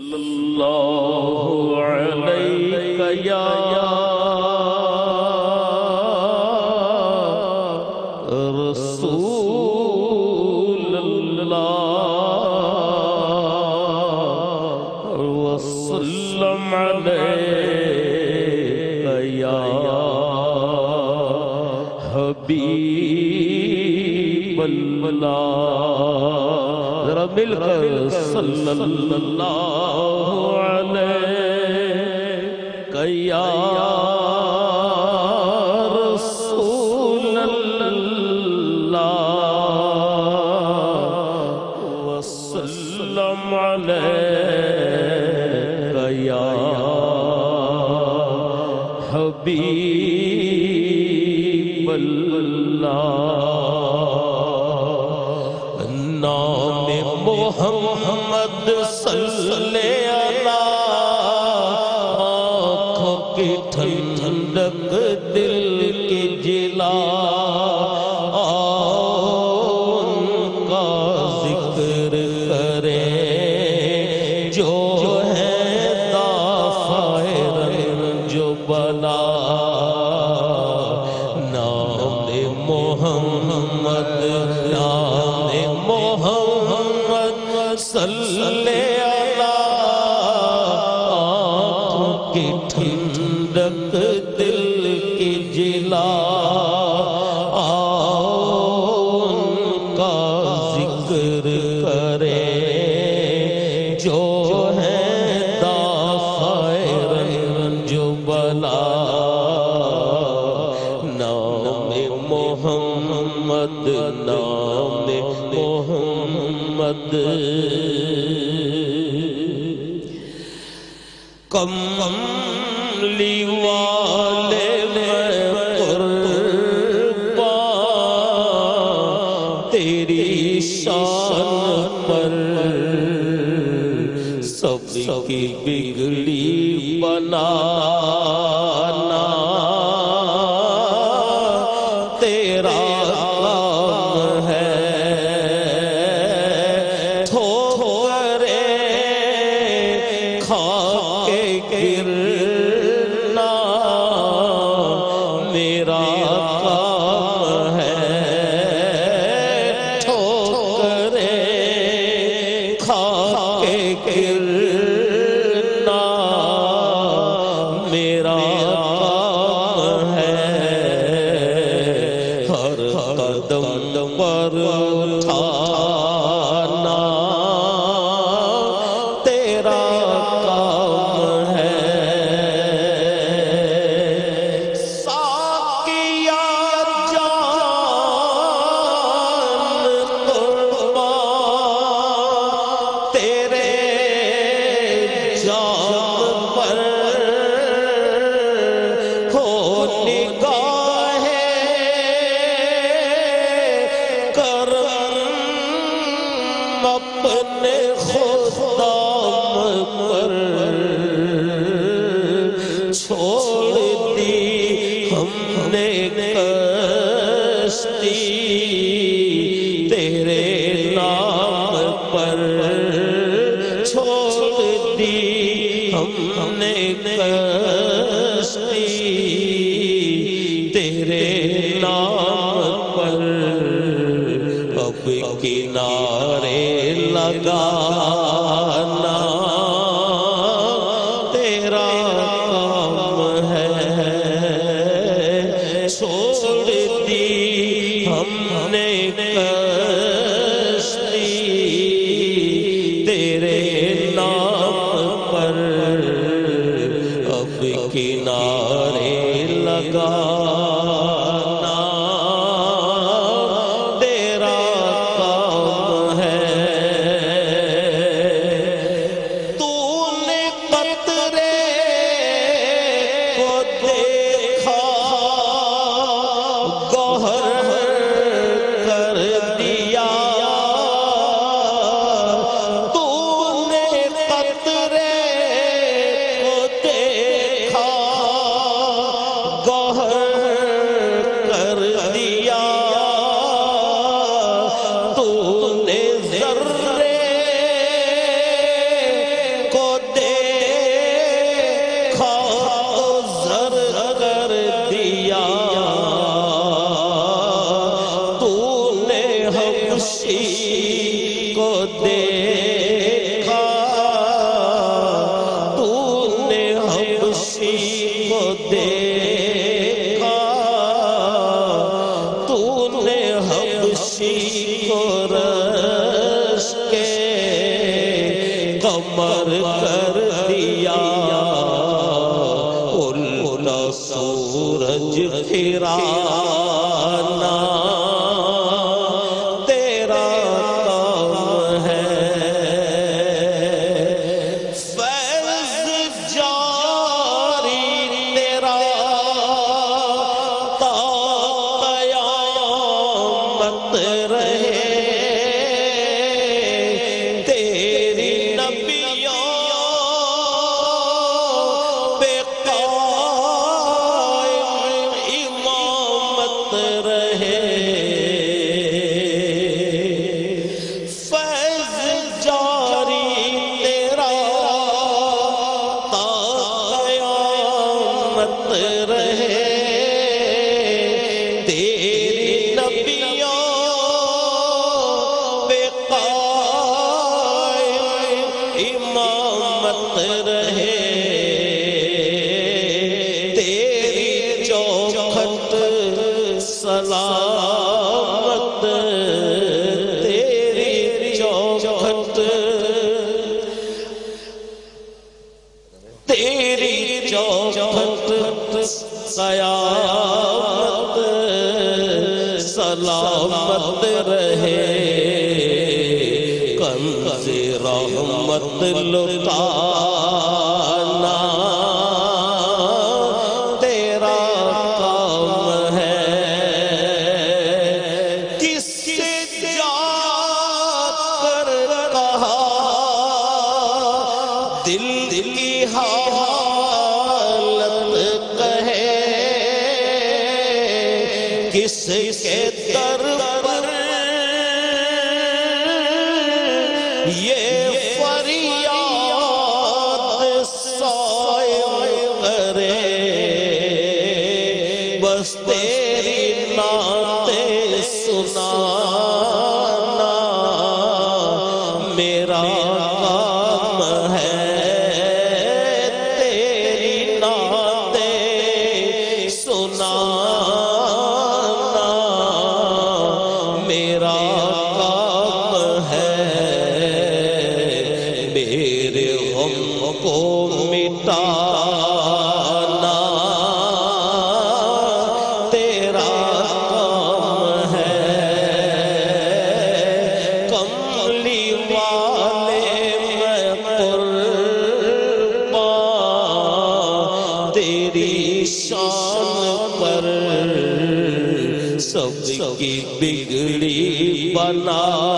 صلی اللہ علیہ یا حبیب اللہ ذرا مل کر صلی اللہ علیہ یا رسول اللہ وسلم علیہ. یا حبیب اللہ. نام محمد صلی اللہ، آنکھوں کی ٹھنڈک دل کی جلا ان کا ذکر کریں، جو ہے دافع رنج بلا۔ نام محمد نام محمد۔ صلی اللہ کی ٹھنڈک دل کی جلا آؤ ان کا ذکر کرے۔ محمد. کملی والے میں قربان تیری شان پر سب کی بگڑی بنانا۔ کرم اپنے خدا لگانا تیرا کام ہے۔ چھوڑ دی ہم نے کشتی تیرے نام پر، اب کنارے لگانا کسی کو رس کے قمر کر دیا۔ الٹا سورج پھرا امامت رہے۔ تیری چوکھٹ سلامت۔ تیری چوکھٹ۔ تیری چوکھٹ قیامت سلامت رہے۔ رحمت لٹانا تیرا کام ہے۔ کس سے جا کر کہا؟ دل دل کی حالت کہے۔ کس کے در پر یہ سنا کی بگڑی بنانا